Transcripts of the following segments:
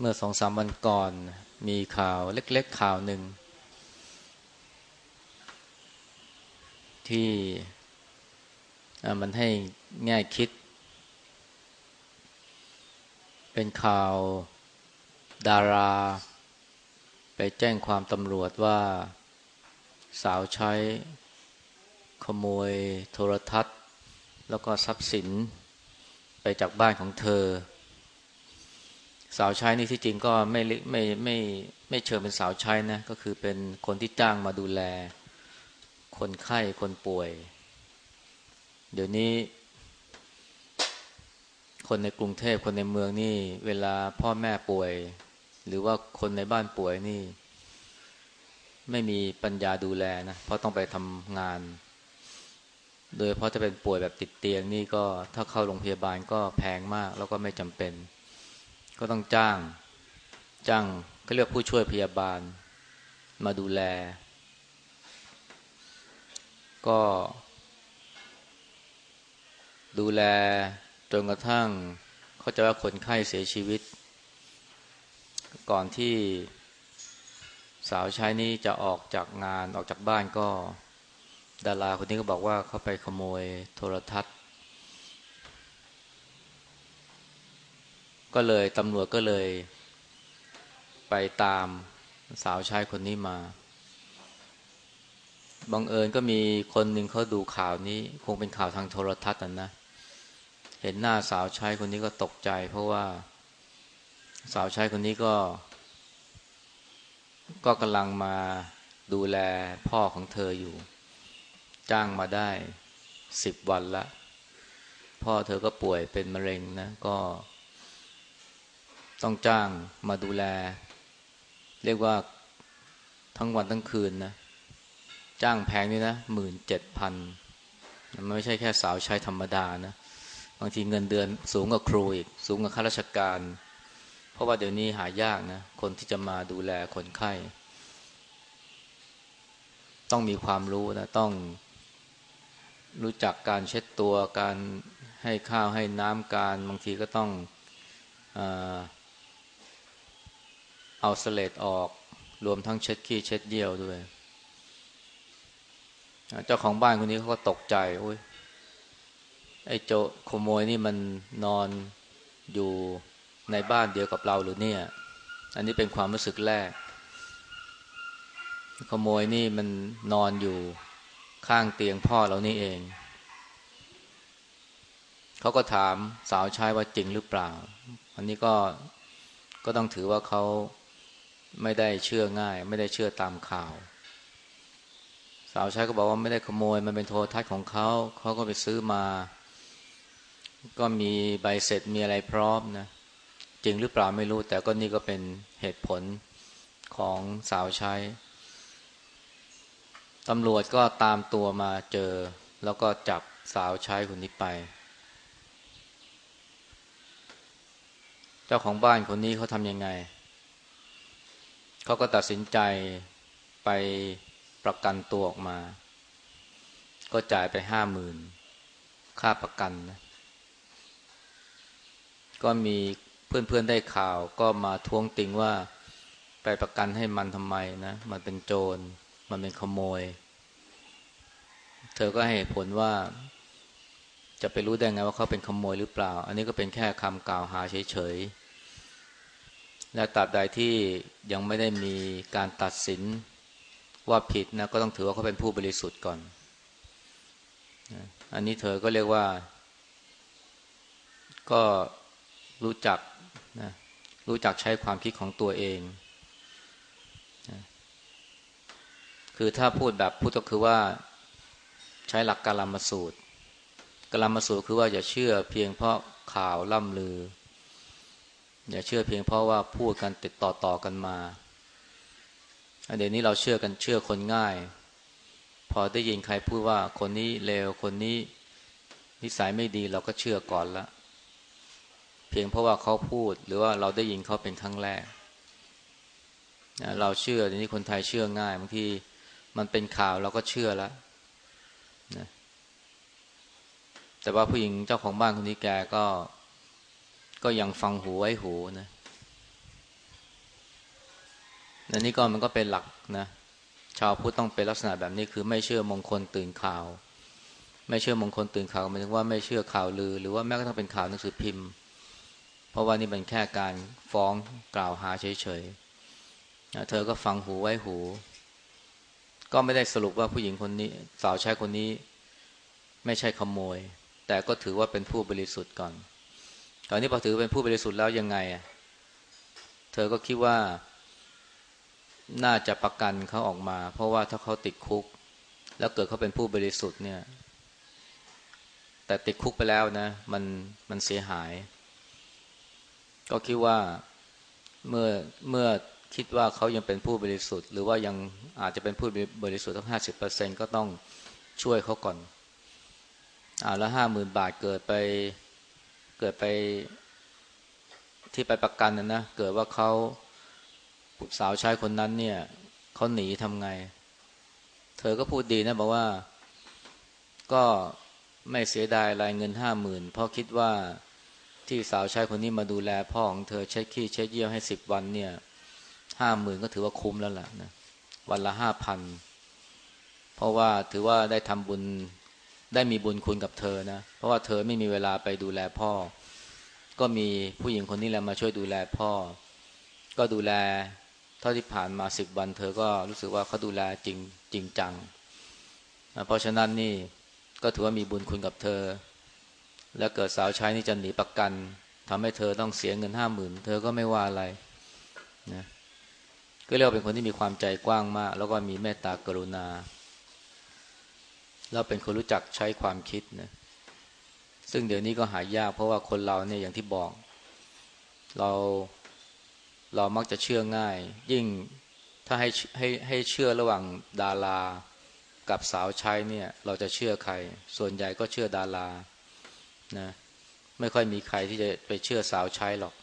เมื่อสองสามวันก่อน มีข่าวเล็กๆข่าวหนึ่ง ที่มันให้แง่คิด เป็นข่าวดารา ไปแจ้งความตำรวจว่าสาวใช้ขโมยโทรทัศน์ แล้วก็ทรัพย์สินไปจากบ้านของเธอ สาวใช้นี่ที่จริงก็ไม่ไม่ไม่ไม่เชิญเป็นสาวใช้นะ ก็คือเป็นคนที่จ้างมาดูแล คนไข้คนป่วย เดี๋ยวนี้ คนในกรุงเทพคนในเมืองนี่ เวลาพ่อแม่ป่วย หรือว่าคนในบ้านป่วยนี่ ไม่มีปัญญาดูแลนะเพราะต้องไปทำงาน โดยเพราะจะเป็นป่วยแบบติดเตียงนี่ก็ถ้าเข้าโรงพยาบาลก็แพงมากแล้วก็ไม่จำเป็น ก็ต้องจ้าง จ้างเขาเรียกผู้ช่วยพยาบาล มาดูแล ก็ ดูแลจนกระทั่ง เขาจะว่าคนไข้เสียชีวิต ก่อนที่สาวใช้นี้จะออกจากงานออกจากบ้านก็ ดาราคนนี้ก็บอกว่าเขาไปขโมยโทรทัศน์ ก็เลยตำรวจก็เลยไปตามสาวใชายคนนี้มาบังเอิญก็มีคนหนึ่งเขาดูข่าวนี้ คงเป็นข่าวทางโทรทัศน์นะ เห็นหน้าสาวใชายคนนี้ก็ตกใจ เพราะว่า สาวใชายคนนี้ก็ ก็กำลังมาดูแลพ่อของเธออยู่ จ้างมาได้สิบวันละ พ่อเธอก็ป่วยเป็นมะเร็งนะ ก็ ต้องจ้างมาดูแล เรียกว่าทั้งวันทั้งคืนนะ จ้างแพงนี่นะหมื่นเจ็ดพันมันไม่ใช่แค่สาวใช้ธรรมดานะ บางทีเงินเดือนสูงกว่าครูอีก สูงกว่าข้าราชการ เพราะว่าเดี๋ยวนี้หายากนะ คนที่จะมาดูแลคนไข้ ต้องมีความรู้นะ ต้องรู้จักการเช็ดตัวการให้ข้าวให้น้ำการ บางทีก็ต้อง เอาสเลดออก รวมทั้งเช็ดขี้เช็ดเยี่ยวด้วย เจ้าของบ้านคนนี้เขาก็ตกใจโอ้ยไอ้โจขโมยนี่มันนอนอยู่ในบ้านเดียวกับเราหรือเนี่ย อันนี้เป็นความรู้สึกแรก ขโมยนี่มันนอนอยู่ข้างเตียงพ่อเรานี่เอง เขาก็ถามสาวใชายว่าจริงหรือเปล่า อันนี้ก็ก็ต้องถือว่าเขา ไม่ได้เชื่อง่าย ไม่ได้เชื่อตามข่าว สาวใชายก็บอกว่าไม่ได้ขโมย มันเป็นโทรทัศน์ของเขาเขาก็ไปซื้อมา ก็มีใบเสร็จมีอะไรพร้อมนะจริงหรือเปล่าไม่รู้ แต่ก็นี่ก็เป็นเหตุผลของสาวใช้ตำรวจก็ตามตัวมาเจอ แล้วก็จับสาวใช้คนนี้ไป เจ้าของบ้านคนนี้เขาทำยังไง เขาก็ตัดสินใจไปประกันตัวออกมา ก็จ่ายไปห้าหมื่นค่าประกันนะก็มีเพื่อนๆได้ข่าวก็มาท้วงติงว่าไปประกันให้มันทำไมนะ มันเป็นโจร มันเป็นขโมย เธอก็ให้ผลว่า จะไปรู้ได้ไงว่าเขาเป็นขโมยหรือเปล่า อันนี้ก็เป็นแค่คำกล่าวหาเฉยๆ และตราบใดที่ยังไม่ได้มีการตัดสินว่าผิดนะก็ต้องถือว่าเขาเป็นผู้บริสุทธิ์ก่อน อันนี้เธอก็เรียกว่า ก็รู้จักนะรู้จักใช้ความคิดของตัวเองคือถ้าพูดแบบพูดก็คือว่าใช้หลักการลมสูตรกลามสูตรคือว่าอย่าเชื่อเพียงเพราะข่าวล่ำลือ อย่าเชื่อเพียงเพราะว่าพูดกันติดต่อต่อกันมาเดี๋ยวนี้เราเชื่อกันเชื่อคนง่าย พอได้ยินใครพูดว่าคนนี้เลวคนนี้นิสัยไม่ดีเราก็เชื่อก่อนละ เพียงเพราะว่าเขาพูดหรือว่าเราได้ยินเขาเป็นครั้งแรก เราเชื่อทีนี้คนไทยเชื่อง่ายบางทีมันเป็นข่าวเราก็เชื่อแล้วนะแต่ว่าผู้หญิงเจ้าของบ้านคนนี้แกก็ ก็ยังฟังหูไว้หูนะอันนี้ก็มันก็เป็นหลักนะชาวพุทธต้องเป็นลักษณะแบบนี้คือไม่เชื่อมงคลตื่นข่าว ไม่เชื่อมงคลตื่นข่าวหมายถึงว่าไม่เชื่อข่าวลือ หรือว่าแม้กระทั่งเป็นข่าวหนังสือพิมพ์ เพราะว่านี่เป็นแค่การฟ้องกล่าวหาเฉยๆเธอก็ฟังหูไว้หู ก็ไม่ได้สรุปว่าผู้หญิงคนนี้ สาวใช้คนนี้ ไม่ใช่ขโมย แต่ก็ถือว่าเป็นผู้บริสุทธิ์ก่อน ตอนนี้พอถือเป็นผู้บริสุทธิ์แล้วยังไง เธอก็คิดว่า น่าจะประกันเขาออกมา เพราะว่าถ้าเขาติดคุก แล้วเกิดเขาเป็นผู้บริสุทธิ์เนี่ย แต่ติดคุกไปแล้วนะ มันมันเสียหาย ก็คิดว่าเมื่อเมื่อคิดว่าเขายังเป็นผู้บริสุทธิ์ หรือว่ายังอาจจะเป็นผู้บริสุทธิ์ทั้งห้าสิบเปอร์เซ็นก็ต้องช่วยเขาก่อนอ่าแล้วห้าหมื่นบาทเกิดไป เกิดไปที่ไปประกันนะนะเกิดว่าเขาสาวชายคนนั้นเนี่ยเขาหนีทำไง เธอก็พูดดีนะบอกว่า ก็ไม่เสียดายรายเงินห้าหมื่นเพราะคิดว่าที่สาวชายคนนี้มาดูแลพ่อของเธอเช็ดขี้เช็ดเยี่ยวให้สิบวันเนี่ยห้าหมื่นก็ถือว่าคุ้มแล้วล่ะนะวันละห้าพันเพราะว่าถือว่าได้ทำบุญ ได้มีบุญคุณกับเธอนะ เพราะว่าเธอไม่มีเวลาไปดูแลพ่อ ก็มีผู้หญิงคนนี้แหละมาช่วยดูแลพ่อ ก็ดูแลเท่าที่ผ่านมาสิบวัน เธอก็รู้สึกว่าเขาดูแลจริงจริงจัง เพราะฉะนั้นนี่ก็ถือว่ามีบุญคุณกับเธอ แล้วเกิดสาวใช้นี่จะหนีประกันทำให้เธอต้องเสียเงินห้าหมื่นเธอก็ไม่ว่าอะไรนะก็เรียกว่าเป็นคนที่มีความใจกว้างมาก แล้วก็มีเมตตากรุณา แล้วเป็นคนรู้จักใช้ความคิดนะซึ่งเดี๋ยวนี้ก็หายากเพราะว่าคนเราเนี่ยอย่างที่บอก เราเรามักจะเชื่อง่าย ยิ่งถ้าให้ให้ให้เชื่อระหว่างดารากับสาวใช้เนี่ย เราจะเชื่อใคร ส่วนใหญ่ก็เชื่อดารานะไม่ค่อยมีใครที่จะไปเชื่อสาวใช้หรอก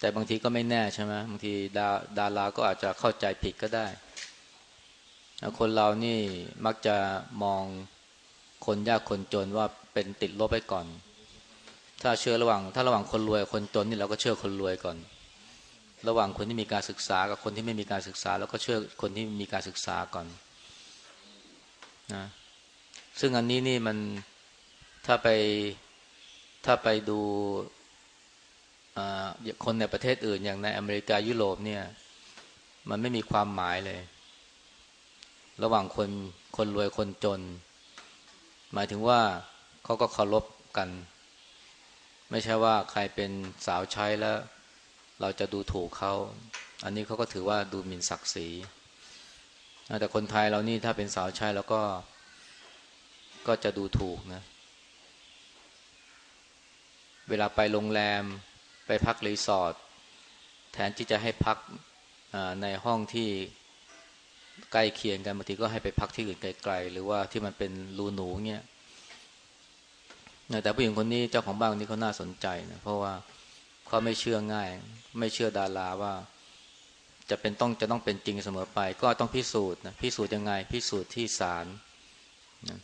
แต่บางทีก็ไม่แน่ใช่ไหมบางทีดาดาราก็อาจจะเข้าใจผิดก็ได้ คนเรานี่มักจะมองคนยากคนจนว่าเป็นติดลบไปก่อน ถ้าเชื่อระหว่าง ถ้าระหว่างคนรวยคนจนนี่เราก็เชื่อคนรวยก่อน ระหว่างคนที่มีการศึกษากับคนที่ไม่มีการศึกษาเราก็เชื่อคนที่มีการศึกษาก่อนนะซึ่งอันนี้นี่มันถ้าไปถ้าไปดูคนในประเทศอื่นอย่างในอเมริกายุโรปเนี่ย มันไม่มีความหมายเลย ระหว่างคนคนรวยคนจน หมายถึงว่าเขาก็เคารพกัน ไม่ใช่ว่าใครเป็นสาวใช้แล้ว เราจะดูถูกเขาอันนี้เขาก็ถือว่าดูหมิ่นศักดิ์ศรีแต่คนไทยเรานี่ถ้าเป็นสาวใช้แล้วก็ ก็จะดูถูกนะ เวลาไปโรงแรมไปพักรีสอร์ทแทนที่จะให้พักในห้องที่ ใกล้เคียงกันบางทีก็ให้ไปพักที่อื่นไกลๆหรือว่าที่มันเป็นรูหนูเงี้ยแต่ผู้หญิงคนนี้เจ้าของบ้านนี้เขาน่าสนใจนะเพราะว่าเขาไม่เชื่อง่าย ไม่เชื่อดาราว่า จะเป็นต้องจะต้องเป็นจริงเสมอไป ก็ต้องพิสูจน์นะพิสูจน์ยังไง พิสูจน์ที่ศาลนะ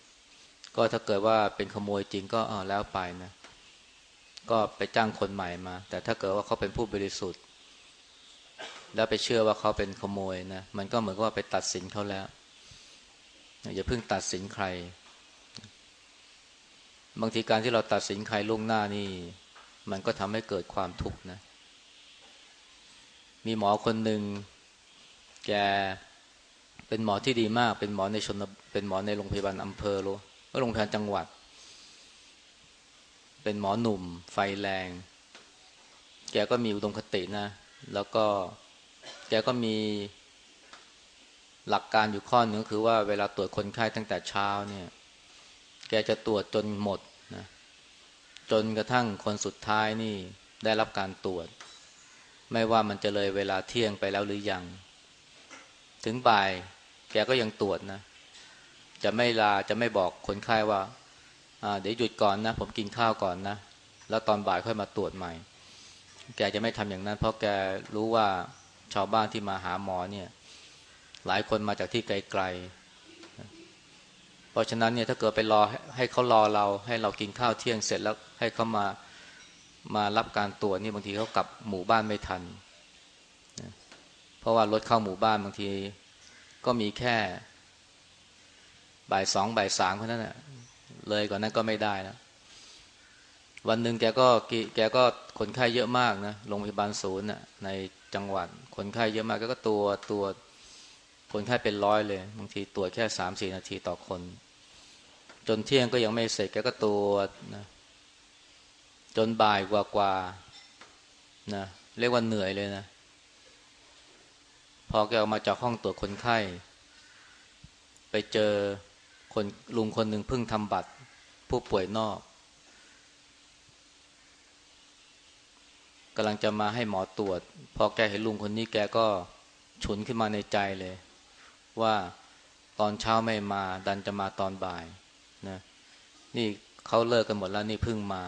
ก็ถ้าเกิดว่าเป็นขโมยจริงก็เออแล้วไปนะก็ไปจ้างคนใหม่มา แต่ถ้าเกิดว่าเขาเป็นผู้บริสุทธิ์ แล้วไปเชื่อว่าเขาเป็นขโมยนะมันก็เหมือนกับว่าไปตัดสินเขาแล้ว อย่าเพิ่งตัดสินใคร บางทีการที่เราตัดสินใครล่วงหน้านี่ มันก็ทำให้เกิดความทุกข์นะ มีหมอคนหนึ่งแกเป็นหมอที่ดีมาก เป็นหมอในชนเป็นหมอในโรงพยาบาลอำเภอโลโรงพยาบาลจังหวัด เป็นหมอหนุ่ม ไฟแรง แกก็มีอุดมคตินะ แล้วก็ แกก็มีหลักการอยู่ข้อหนึ่งคือว่าเวลาตรวจคนไข้ตั้งแต่เช้าเนี่ย แกจะตรวจจนหมดนะจนกระทั่งคนสุดท้ายนี่ได้รับการตรวจ ไม่ว่ามันจะเลยเวลาเที่ยงไปแล้วหรือยัง ถึงบ่าย แกก็ยังตรวจนะ จะไม่ลาจะไม่บอกคนไข้ว่าเดี๋ยวหยุดก่อนนะ ผมกินข้าวก่อนนะ แล้วตอนบ่ายค่อยมาตรวจใหม่ แกจะไม่ทำอย่างนั้น เพราะแกรู้ว่า ชาวบ้านที่มาหาหมอเนี่ย หลายคนมาจากที่ไกลๆ เพราะฉะนั้นเนี่ยถ้าเกิดไปรอให้เขารอเรา ให้เรากินข้าวเที่ยงเสร็จแล้วให้เขามามารับการตรวจนี่บางทีเขากลับหมู่บ้านไม่ทัน เพราะว่ารถเข้าหมู่บ้านบางที ก็มีแค่บ่ายสองบ่ายสามเท่านั้นแหละเลยกว่านนั้นก็ไม่ได้แล้ววันหนึ่งแกก็แกก็คนไข้เยอะมากนะโรงพยาบาลศูนย์นะในจังหวัด คนไข้เยอะมากก็ตัวตัวคนไข้เป็นร้อยเลยบางทีตรวจแค่สามสี่นาทีต่อคน จนเที่ยงก็ยังไม่เสร็จแกก็ตัวนะจนบ่ายกว่ากว่านะเรียกว่าเหนื่อยเลยนะ พอแกออกมาจากห้องตรวจคนไข้ ไปเจอคนลุงคนหนึ่งเพิ่งทำบัตรผู้ป่วยนอก กำลังจะมาให้หมอตรวจ พอแกเห็นลุงคนนี้แกก็ฉุนขึ้นมาในใจเลย ว่าตอนเช้าไม่มา ดันจะมาตอนบ่ายนะนี่เขาเลิกกันหมดแล้วนี่เพิ่งมา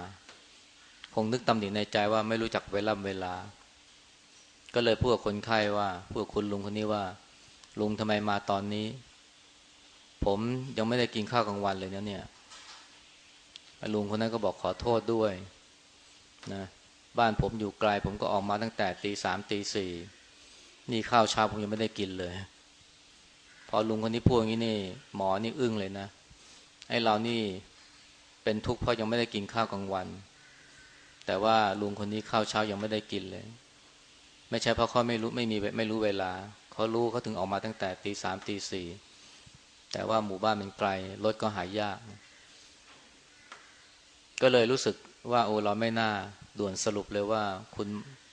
คงนึกตำหนิในใจว่าไม่รู้จักเวลาเวลา ก็เลยพูดกับคนไข้ว่าพูดกับคุณลุงคนนี้ว่า ลุงทำไมมาตอนนี้ ผมยังไม่ได้กินข้าวกลางวันเลยนะเนี่ยลุงคนนั้นก็บอกขอโทษด้วยนะ บ้านผมอยู่ไกล ผมก็ออกมาตั้งแต่ตีสามตีสี่นี่ข้าวเช้าผมยังไม่ได้กินเลย พอลุงคนนี้พูดอย่างนี้นี่ หมอนี่อึ้งเลยนะไอ้เรานี่เป็นทุกข์เพราะยังไม่ได้กินข้าวกลางวัน แต่ว่าลุงคนนี้ข้าวเช้ายังไม่ได้กินเลย ไม่ใช่เพราะเขาไม่รู้ไม่มีไม่รู้เวลาเขารู้เขาถึงออกมาตั้งแต่ตีสามตีสี่แต่ว่าหมู่บ้านมันไกลรถก็หายยาก ก็เลยรู้สึกว่าโอ้เราไม่น่า ด่วนสรุปเลยว่าคุณ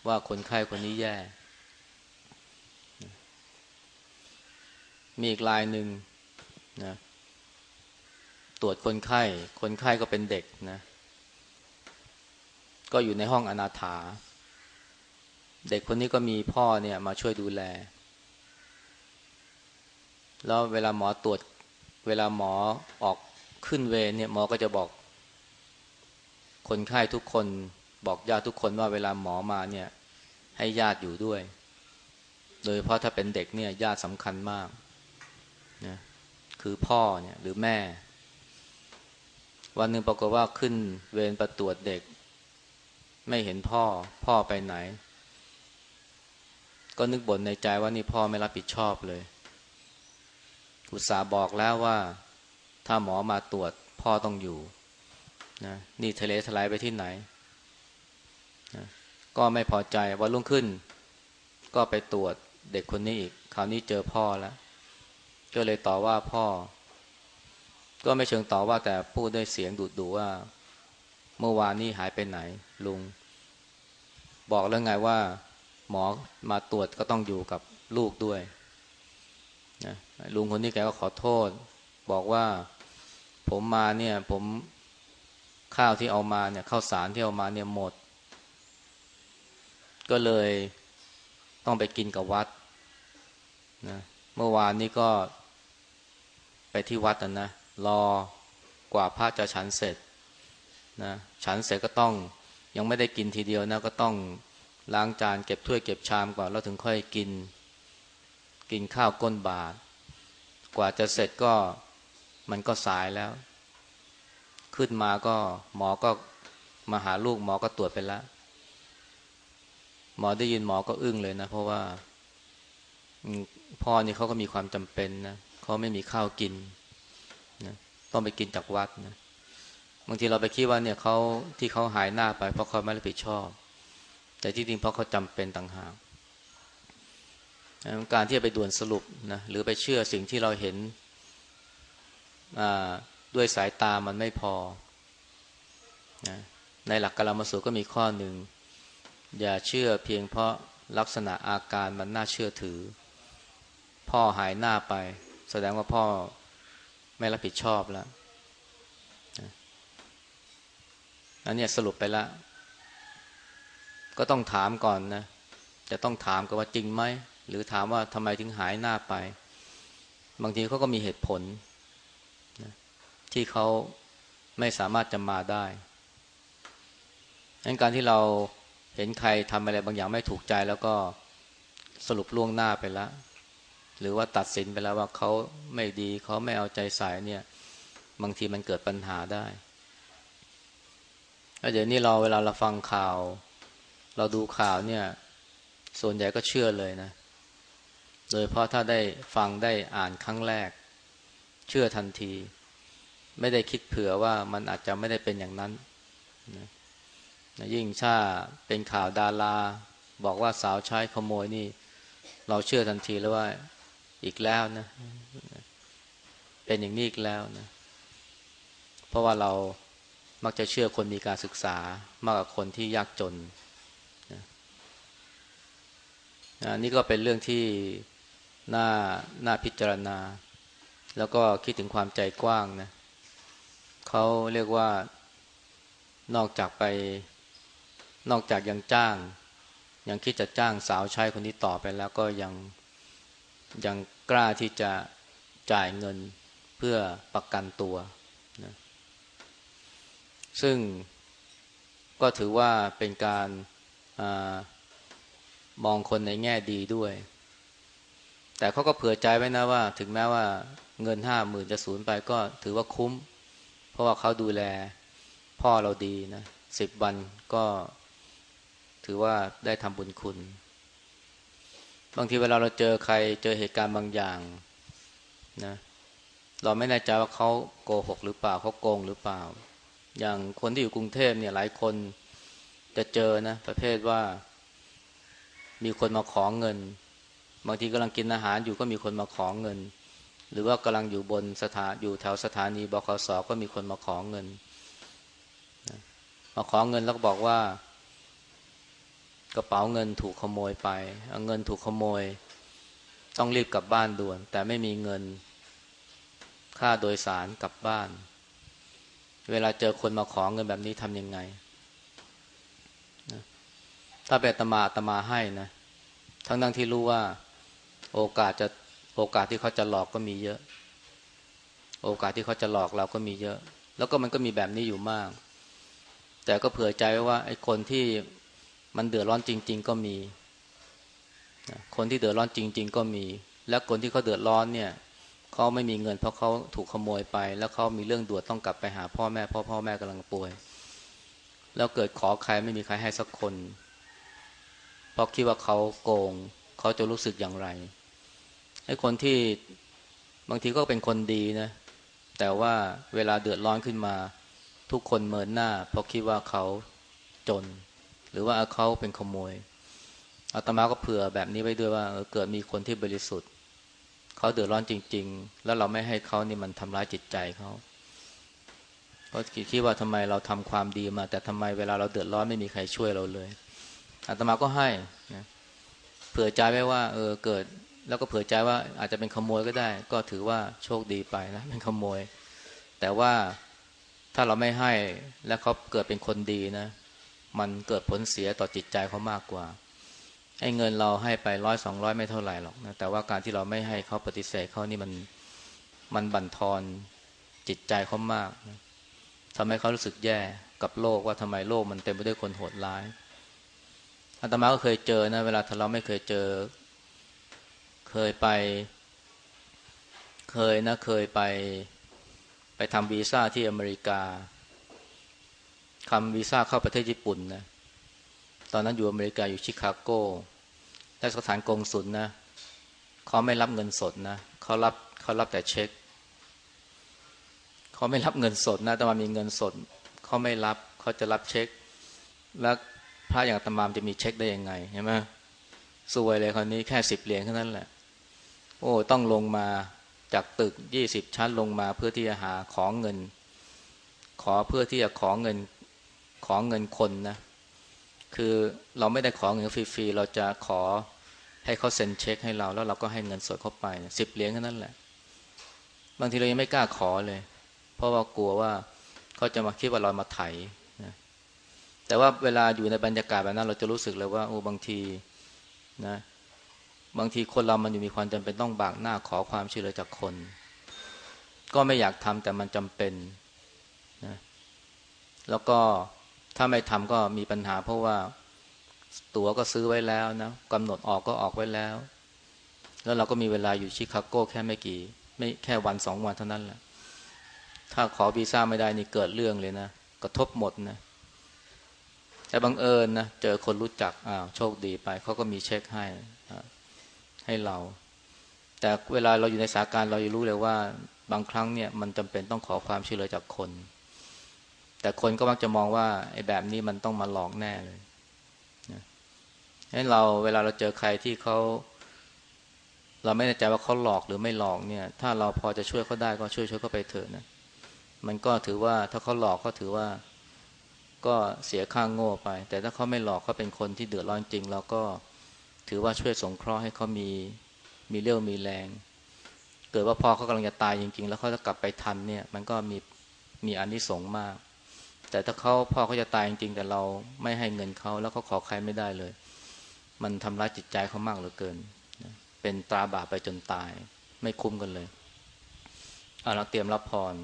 ว่าคนไข้คนนี้แย่ มีอีกลายหนึ่งนะตรวจคนไข้ คนไข้ก็เป็นเด็กนะ ก็อยู่ในห้องอนาถา เด็กคนนี้ก็มีพ่อเนี่ยมาช่วยดูแล แล้วเวลาหมอตรวจ เวลาหมอออกขึ้นเวรเนี่ยหมอก็จะบอก คนไข้ทุกคน บอกญาติทุกคนว่าเวลาหมอมาเนี่ย ให้ญาติอยู่ด้วย โดยเพราะถ้าเป็นเด็กเนี่ยญาติสำคัญมากนะคือพ่อเนี่ยหรือแม่ วันหนึ่งปรากฏว่าขึ้นเวรประตรวจเด็ก ไม่เห็นพ่อ พ่อไปไหน ก็นึกบ่นในใจว่านี่พ่อไม่รับผิดชอบเลยอุตสาบอกแล้วว่า ถ้าหมอมาตรวจพ่อต้องอยู่นะนี่ทะเลทลายไปที่ไหน ก็ไม่พอใจวันรุ่งขึ้น ก็ไปตรวจเด็กคนนี้อีกคราวนี้เจอพ่อแล้ว ก็เลยต่อว่าพ่อ ก็ไม่เชิงต่อว่าแต่พูดด้วยเสียงดุดดูว่า เมื่อวานนี้หายไปไหน ลุง บอกแล้วไงว่า หมอมาตรวจก็ต้องอยู่กับลูกด้วยนะลุงคนนี้แกก็ขอโทษ บอกว่าผมมาเนี่ย ผมข้าวที่เอามาเนี่ยข้าวสารที่เอามาเนี่ยหมด ก็เลยต้องไปกินกับวัดนะเมื่อวานนี้ก็ไปที่วัดนะนะรอกว่าพระจะฉันเสร็จนะฉันเสร็จก็ต้องยังไม่ได้กินทีเดียวนะก็ต้องล้างจานเก็บถ้วยเก็บชามก่อนแล้วถึงค่อยกิน กินข้าวก้นบาท กว่าจะเสร็จก็มันก็สายแล้ว ขึ้นมาก็หมอก็มาหาลูกหมอก็ตรวจไปแล้ว หมอได้ยินหมอก็อึ้งเลยนะ เพราะว่าพ่อนี่เขาก็มีความจำเป็นนะเขาไม่มีข้าวกินนะต้องไปกินจากวัดนะบางทีเราไปคิดว่าเนี่ยเขาที่เขาหายหน้าไป เพราะเขาไม่รับผิดชอบ แต่ที่จริงเพราะเขาจำเป็นต่างหากการที่จะไปด่วนสรุปนะหรือไปเชื่อสิ่งที่เราเห็นด้วยสายตามันไม่พอนะในหลักกรรมสูตรก็มีข้อหนึ่ง อย่าเชื่อเพียงเพราะลักษณะอาการมันน่าเชื่อถือ พ่อหายหน้าไป แสดงว่าพ่อไม่รับผิดชอบแล้วอันนี้สรุปไปแล้ว ก็ต้องถามก่อนนะ จะต้องถามกันว่าจริงไหม หรือถามว่าทำไมถึงหายหน้าไป บางทีเขาก็มีเหตุผลนะที่เขาไม่สามารถจะมาได้ดังการที่เรา เห็นใครทำอะไรบางอย่างไม่ถูกใจแล้วก็สรุปล่วงหน้าไปแล้ว หรือว่าตัดสินไปแล้วว่าเขาไม่ดีเขาไม่เอาใจใส่เนี่ย บางทีมันเกิดปัญหาได้แล้วเดี๋ยวนี้เราเวลาเราฟังข่าว เราดูข่าวเนี่ย ส่วนใหญ่ก็เชื่อเลยนะ โดยเพราะถ้าได้ฟังได้อ่านครั้งแรก เชื่อทันที ไม่ได้คิดเผื่อว่ามันอาจจะไม่ได้เป็นอย่างนั้นนะ ยิ่งถ้าเป็นข่าวดารา บอกว่าสาวใช้ขโมยนี่ เราเชื่อทันทีแล้วว่าอีกแล้วนะ เป็นอย่างนี้อีกแล้วนะ เพราะว่าเรามักจะเชื่อคนมีการศึกษามากกว่าคนที่ยากจนนะนี่ก็เป็นเรื่องที่น่าน่าพิจารณา แล้วก็คิดถึงความใจกว้างนะเขาเรียกว่านอกจากไป นอกจากยังจ้าง ยังคิดจะจ้างสาวใช้คนนี้ต่อไปแล้วก็ยังยังกล้าที่จะจ่ายเงินเพื่อประกันตัวนะซึ่งก็ถือว่าเป็นการอมองคนในแง่ดีด้วย แต่เขาก็เผื่อใจไว้นะว่า ถึงแม้ว่าเงินห้าหมื่นจะสูญไปก็ถือว่าคุ้ม เพราะว่าเขาดูแลพ่อเราดีนะสิบวันก็ ถือว่าได้ทำบุญคุณ บางทีเวลาเราเจอใครเจอเหตุการณ์บางอย่างนะเราไม่แน่ใจว่าเขาโกหกหรือเปล่าเขาโกงหรือเปล่า อย่างคนที่อยู่กรุงเทพเนี่ยหลายคนจะเจอนะ ประเภทว่า มีคนมาขอเงิน บางทีกำลังกินอาหารอยู่ก็มีคนมาขอเงิน หรือว่ากำลังอยู่บนสถานอยู่แถวสถานีบขสก็มีคนมาขอเงินมาขอเงินแล้วก็บอกว่า กระเป๋าเงินถูกขโมยไปเเงินถูกขโมย ต้องรีบกลับบ้านด่วน แต่ไม่มีเงิน ค่าโดยสารกลับบ้าน เวลาเจอคนมาขอเงินแบบนี้ทำยังไงนะถ้าเป็นตมาตมาให้นะ ทั้งทั้งที่รู้ว่า โอกาสจะโอกาสที่เขาจะหลอกก็มีเยอะ โอกาสที่เขาจะหลอกเราก็มีเยอะ แล้วก็มันก็มีแบบนี้อยู่มาก แต่ก็เผื่อใจไว้ว่าไอ้คนที่ มันเดือดร้อนจริง ๆ ก็มี คนที่เดือดร้อนจริง ๆ ก็มี และคนที่เขาเดือดร้อนเนี่ยเขาไม่มีเงินเพราะเขาถูกขโมยไป แล้วเขามีเรื่องด่วนต้องกลับไปหาพ่อแม่พ่อพ่อแม่กำลังป่วย แล้วเกิดขอใครไม่มีใครให้สักคน เพราะคิดว่าเขาโกงเขาจะรู้สึกอย่างไรไอ้คนที่บางทีก็เป็นคนดีนะ แต่ว่าเวลาเดือดร้อนขึ้นมา ทุกคนเมินหน้า เพราะคิดว่าเขาจน รือว่าเขาเป็นขโมยอาตมาก็เผื่อแบบนี้ไว้ด้วยว่าเกิดมีคนที่บริสุทธิ์เขาเดือดร้อนจริง ๆ แล้วเราไม่ให้เขานี่มันทำร้ายจิตใจเขาเพราะคิดว่าทำไมเราทำความดีมา แต่ทำไมเวลาเราเดือดร้อนไม่มีใครช่วยเราเลยอาตมาก็ให้นะเผื่อใจไว้ว่า เออเกิด แล้วก็เผื่อใจว่าอาจจะเป็นขโมยก็ได้ ก็ถือว่าโชคดีไปนะเป็นขโมย แต่ว่าถ้าเราไม่ให้แล้วเขาเกิดเป็นคนดีนะ มันเกิดผลเสียต่อจิตใจเขามากกว่าไอ้เงินเราให้ไปร้อยสองร้อยไม่เท่าไหร่หรอกนะแต่ว่าการที่เราไม่ให้เขาปฏิเสธเขานี่มันมันบั่นทอนจิตใจเขามากนะทำให้เขารู้สึกแย่กับโลกว่าทำไมโลกมันเต็มไปด้วยคนโหดร้ายอาตมาก็เคยเจอนะเวลาถ้าเราะไม่เคยเจอ เคยไป เคยนะเคยไป ไปทำวีซ่าที่อเมริกา คำวีซ่าเข้าประเทศญี่ปุ่นนะ ตอนนั้นอยู่อเมริกาอยู่ชิคาโกแต่สถานกงสุลนะเขาไม่รับเงินสดนะเขารับเขารับแต่เช็คเขาไม่รับเงินสดนะแต่มามีเงินสดเขาไม่รับเขาจะรับเช็ค แล้วพระอย่างตมามจะมีเช็คได้ยังไงใช่ไหมสวยเลยคนนี้แค่สิบเหรียญแค่นั้นแหละ โอ้ต้องลงมาจากตึกยี่สิบชั้นลงมาเพื่อที่จะหาของเงิน ขอเพื่อที่จะขอเงิน ขอเงินคนนะ คือเราไม่ได้ขอเงินฟรีๆ เราจะขอให้เขาเซ็นเช็คให้เรา แล้วเราก็ให้เงินสดเข้าไปสิบเหรียญแค่นั้นแหละ บางทีเรายังไม่กล้าขอเลย เพราะว่ากลัวว่าเขาจะมาคิดว่าเรามาไถนะแต่ว่าเวลาอยู่ในบรรยากาศแบบนั้น เราจะรู้สึกเลยว่าโอ้บางทีนะ บางทีคนเรามันอยู่มีความจำเป็นต้องบากหน้าขอความช่วยเหลือจากคน ก็ไม่อยากทำแต่มันจำเป็นนะแล้วก็ ถ้าไม่ทำก็มีปัญหา เพราะว่าตั๋วก็ซื้อไว้แล้วนะกำหนดออกก็ออกไว้แล้ว แล้วเราก็มีเวลาอยู่ชิคาโกแค่ไม่กี่ไม่แค่วันสองวันเท่านั้นแหละถ้าขอวีซ่าไม่ได้นี่เกิดเรื่องเลยนะกระทบหมดนะแต่บังเอิญนะเจอคนรู้จักอ้าวโชคดีไปเขาก็มีเช็คให้ให้เรา แต่เวลาเราอยู่ในสถานการณ์เราจะรู้เลยว่า บางครั้งเนี่ยมันจำเป็นต้องขอความช่วยเหลือจากคน แต่คนก็มักจะมองว่าไอ้แบบนี้มันต้องมาหลอกแน่เลยนะให้เราเวลาเราเจอใครที่เขาเราไม่แน่ใจว่าเขาหลอกหรือไม่หลอกเนี่ย ถ้าเราพอจะช่วยเขาได้ก็ช่วยช่วยเขาไปเถอะนะ มันก็ถือว่าถ้าเขาหลอกก็ถือว่า ก็เสียค่างโง่ไป แต่ถ้าเขาไม่หลอกเขาเป็นคนที่เดือดร้อนจริงเราก็ถือว่าช่วยสงเคราะห์ให้เขามีมีเรี่ยวมีแรง เกิดว่าพอเขากำลังจะตายจริง ๆ แล้วเขาจะกลับไปทันเนี่ย มันก็มีมีอนนิสงส์มาก แต่ถ้าเขาพ่อเขาจะตายจริงๆแต่เราไม่ให้เงินเขาแล้วเขาขอใครไม่ได้เลย มันทำร้ายจิตใจเขามากเหลือเกิน เป็นตราบาปไปจนตาย ไม่คุ้มกันเลยเอาเราเตรียมรับพร